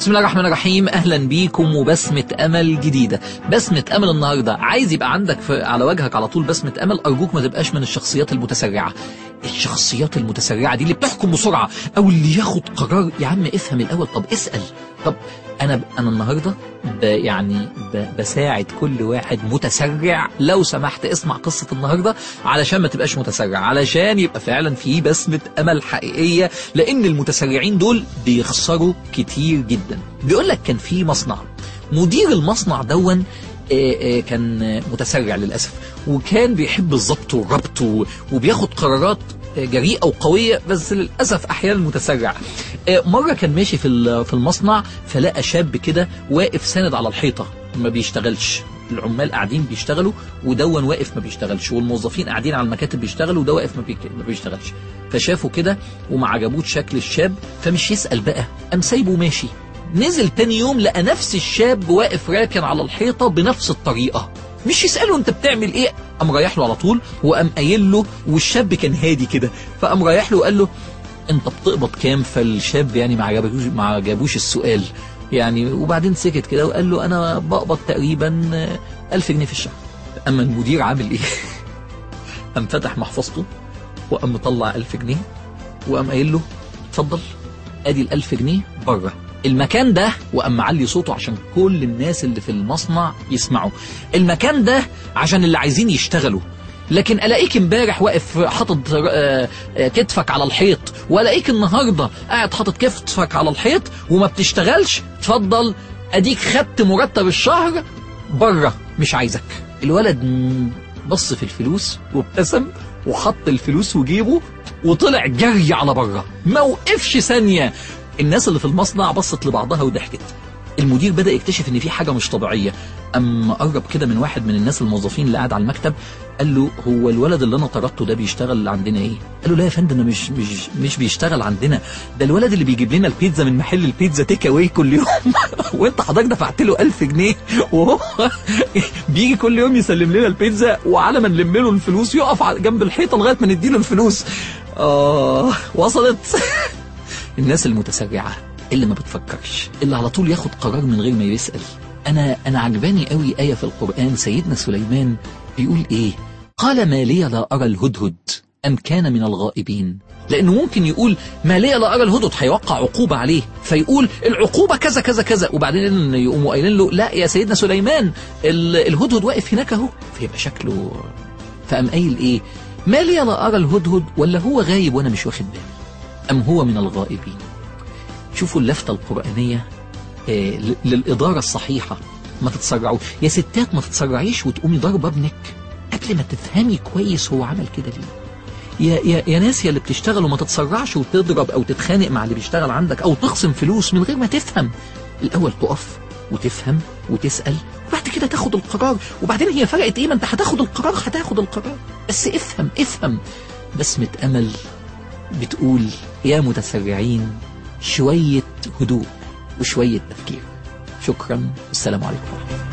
بسم الله الرحمن الرحيم. أهلا بيكم وبسمة أمل جديدة. بسمة أمل النهاردة. عايز يبقى عندك على وجهك على طول بسمة أمل. أرجوك ما تبقاش من الشخصيات المتسرعة. الشخصيات المتسرعة دي اللي بتحكم بسرعة أو اللي ياخد قرار. يا عم افهم الأول. طب اسأل. طب أنا أنا النهارده يعني بساعد كل واحد متسرع. لو سمحت اسمع قصة النهارده علشان ما تبقاش متسرع علشان يبقى فعلا في بسمة أمل حقيقية لأن المتسرعين دول بيخسروا كتير جدا. بيقول لك كان في مصنع مدير المصنع دون كان متسرع للأسف وكان بيحب الضبط والربط وبياخد قرارات جريئة وقوية بس للأسف أحيانا متسرع. آه، مرة كان ماشي في في المصنع فلقى شاب كده واقف ساند على الحيطة ما بيشتغلش. العمال قاعدين بيشتغلوا ودون واقف ما بيشتغلش والموظفين قاعدين على المكاتب بيشتغلوا وده واقف ما, بي... ما بيشتغلش. فشافه كده وما عجبوش شكل الشاب فمش يسأل بقى. قام سايبه ماشي نزل تاني يوم لقى نفس الشاب واقف راكن على الحيطة بنفس الطريقة. مش يسأله انت بتعمل إيه. قام رايح له على طول وقام قايل له والشاب كان هادي كده. فقام رايح له وقال له انت بتقبض كام؟ فالشاب يعني ما عجبوش ما عجبوش السؤال. يعني وبعدين سكت كده وقال له أنا بقبض تقريبا آه، 1000 جنيه في الشهر. أما المدير عامل إيه؟ قام فتح محفظته وقام مطلع 1000 جنيه وقام قايل له اتفضل أدي ال 1000 جنيه بره. المكان ده وقام معلي صوته عشان كل الناس اللي في المصنع يسمعوا. المكان ده عشان اللي عايزين يشتغلوا. لكن ألاقيك امبارح واقف حاطط آه، آه، كتفك على الحيط وألاقيك النهارده قاعد حاطط كتفك على الحيط وما بتشتغلش اتفضل أديك خدت مرتب الشهر بره مش عايزك. الولد بص في الفلوس وابتسم وحط الفلوس وجيبه وطلع جري على بره. ما وقفش ثانية. الناس اللي في المصنع بصت لبعضها وضحكت. المدير بدأ يكتشف إن في حاجة مش طبيعية. اما قرب كده من واحد من الناس الموظفين اللي قاعد على المكتب قال له هو الولد اللي أنا طردته ده بيشتغل عندنا إيه؟ قال له لا يا فندم ده مش مش مش بيشتغل عندنا. ده الولد اللي بيجيب لنا البيتزا من محل البيتزا تيك اواي كل يوم. وأنت حضرتك دفعت له 1000 جنيه وهو بيجي كل يوم يسلم لنا البيتزا وعلى ما نلم له الفلوس يقف جنب الحيطة لغاية ما نديله الفلوس. آه وصلت. الناس المتسرعة اللي ما بتفكرش اللي على طول ياخد قرار من غير ما يسأل. أنا أنا عجباني قوي آية في القرآن سيدنا سليمان بيقول إيه؟ قال ما لي لا أرى الهدهد أم كان من الغائبين. لأنه ممكن يقول ما لي لا أرى الهدهد هيوقع عقوبة عليه. فيقول العقوبة كذا كذا كذا. وبعدين يقوموا قايلين له لا يا سيدنا سليمان ال- الهدهد واقف هناك أهو. فيبقى شكله فقام قايل إيه؟ ما لي لا أرى الهدهد ولا هو غايب وأنا مش واخد بالي. أم هو من الغائبين؟ شوفوا اللفتة القرآنية آه، للإدارة الصحيحة. ما تتسرعوا يا ستات ما تتسرعيش وتقومي ضربة ابنك. قبل ما تفهمي كويس هو عمل كده ليه. يا يا يا ناس يا اللي بتشتغلوا ما تتسرعش وتضرب أو تتخانق مع اللي بيشتغل عندك أو تخصم فلوس من غير ما تفهم. الأول تقف وتفهم وتسأل وبعد كده تاخد القرار. وبعدين هي فرقت إيه؟ ما أنت هتاخد القرار هتاخد القرار. بس افهم افهم. بسمة امل بتقول يا متسرعين شوية هدوء وشوية تفكير. شكرا. والسلام عليكم.